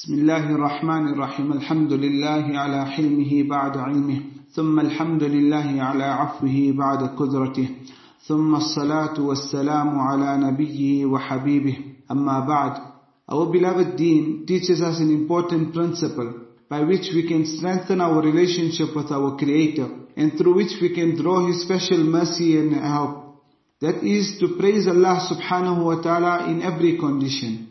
بسم الله الرحمن الرحيم الحمد لله على حلمه بعد علمه ثم الحمد لله على عفوه بعد قدرته ثم الصلاة والسلام على نبيه وحبيبه أما بعد Our beloved deen teaches us an important principle by which we can strengthen our relationship with our Creator and through which we can draw His special mercy and help. That is to praise Allah subhanahu wa ta'ala in every condition.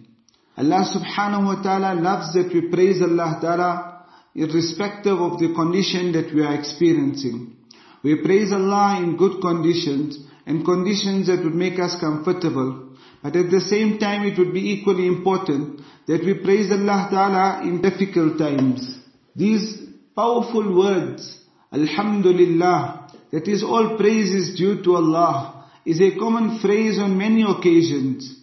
Allah subhanahu wa ta'ala loves that we praise Allah ta'ala irrespective of the condition that we are experiencing. We praise Allah in good conditions and conditions that would make us comfortable. But at the same time it would be equally important that we praise Allah ta'ala in difficult times. These powerful words, Alhamdulillah, that is all praise is due to Allah, is a common phrase on many occasions.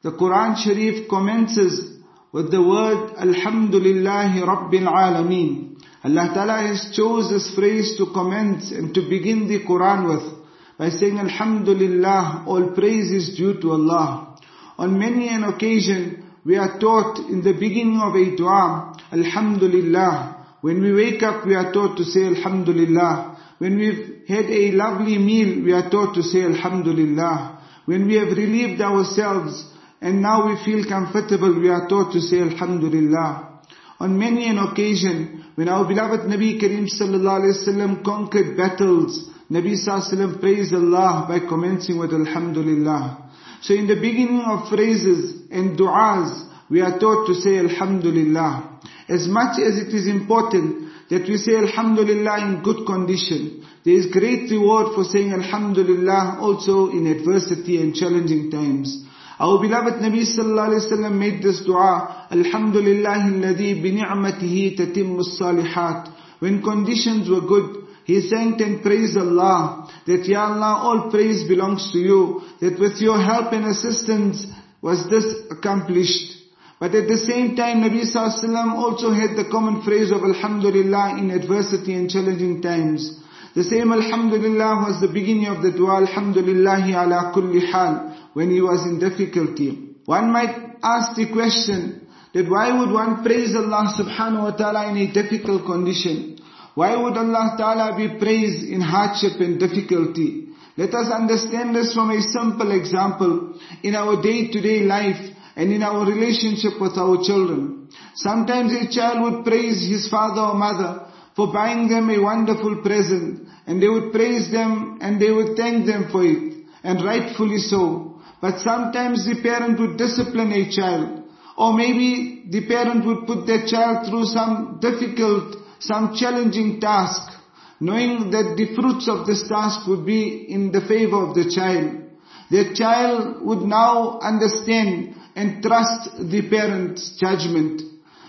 The Quran Sharif commences with the word Alhamdulillahi Rabbil Alameen. Allah Ta'ala has chose this phrase to commence and to begin the Quran with by saying Alhamdulillah, all praise is due to Allah. On many an occasion, we are taught in the beginning of a dua, Alhamdulillah. When we wake up, we are taught to say Alhamdulillah. When we've had a lovely meal, we are taught to say Alhamdulillah. When we have relieved ourselves, and now we feel comfortable, we are taught to say Alhamdulillah. On many an occasion, when our beloved Nabi Kareem sallallahu alayhi wasallam conquered battles, Nabi sallallahu alayhi praised Allah by commencing with Alhamdulillah. So in the beginning of phrases and du'as, we are taught to say Alhamdulillah. As much as it is important that we say Alhamdulillah in good condition, there is great reward for saying Alhamdulillah also in adversity and challenging times. Our beloved Nabi sallallahu alayhi wasallam made this dua, Alhamdulillah alladhi bi ni'matihi tatimmu salihat. When conditions were good, he thanked and praised Allah, that Ya Allah, all praise belongs to you, that with your help and assistance was this accomplished. But at the same time, Nabi sallallahu alayhi wasallam also had the common phrase of Alhamdulillah in adversity and challenging times. The same Alhamdulillah was the beginning of the dua, Alhamdulillahi ala kulli hal, when he was in difficulty. One might ask the question, that why would one praise Allah subhanahu wa ta'ala in a difficult condition? Why would Allah ta'ala be praised in hardship and difficulty? Let us understand this from a simple example in our day-to-day life and in our relationship with our children. Sometimes a child would praise his father or mother for buying them a wonderful present and they would praise them and they would thank them for it and rightfully so. But sometimes the parent would discipline a child or maybe the parent would put their child through some difficult, some challenging task knowing that the fruits of this task would be in the favor of the child. The child would now understand and trust the parent's judgment.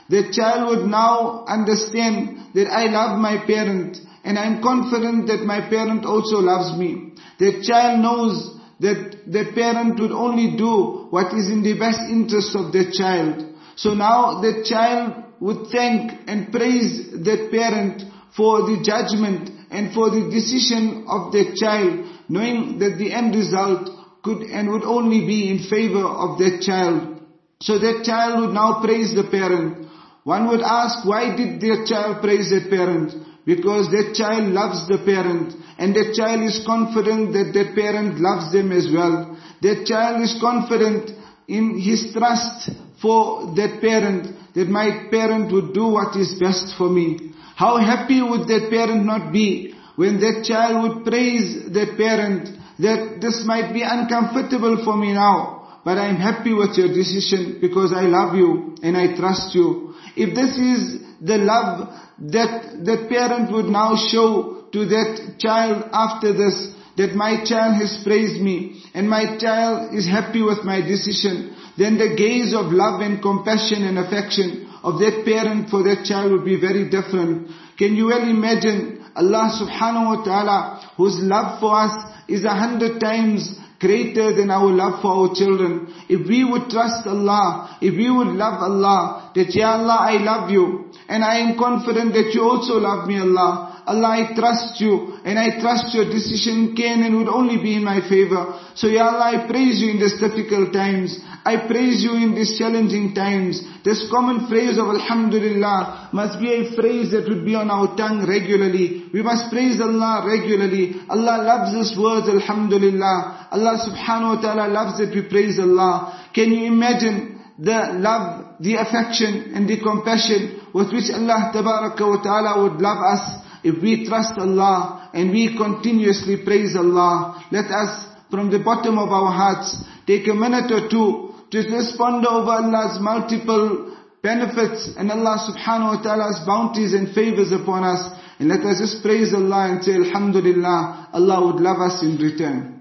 The child would now understand that I love my parent and I'm confident that my parent also loves me. The child knows that the parent would only do what is in the best interest of the child. So now the child would thank and praise that parent for the judgment and for the decision of the child, knowing that the end result could and would only be in favor of that child. So that child would now praise the parent. One would ask, why did their child praise their parent? Because that child loves the parent and that child is confident that that parent loves them as well. That child is confident in his trust for that parent, that my parent would do what is best for me. How happy would that parent not be when that child would praise that parent that this might be uncomfortable for me now, but I'm happy with your decision because I love you and I trust you. If this is the love that that parent would now show to that child after this, that my child has praised me and my child is happy with my decision, then the gaze of love and compassion and affection of that parent for that child would be very different. Can you well imagine Allah subhanahu wa ta'ala whose love for us is a hundred times greater than our love for our children. If we would trust Allah, if we would love Allah, that Ya Allah, I love you, and I am confident that you also love me, Allah. Allah, I trust you, and I trust your decision can and would only be in my favor. So Ya Allah, I praise you in these difficult times. I praise you in these challenging times. This common phrase of Alhamdulillah must be a phrase that would be on our tongue regularly. We must praise Allah regularly. Allah loves this word Alhamdulillah. Allah subhanahu wa ta'ala loves that we praise Allah. Can you imagine the love, the affection and the compassion with which Allah ta'ala would love us if we trust Allah and we continuously praise Allah. Let us from the bottom of our hearts take a minute or two to just ponder over Allah's multiple benefits and Allah subhanahu wa ta'ala's bounties and favors upon us. And let us just praise Allah and say Alhamdulillah, Allah would love us in return.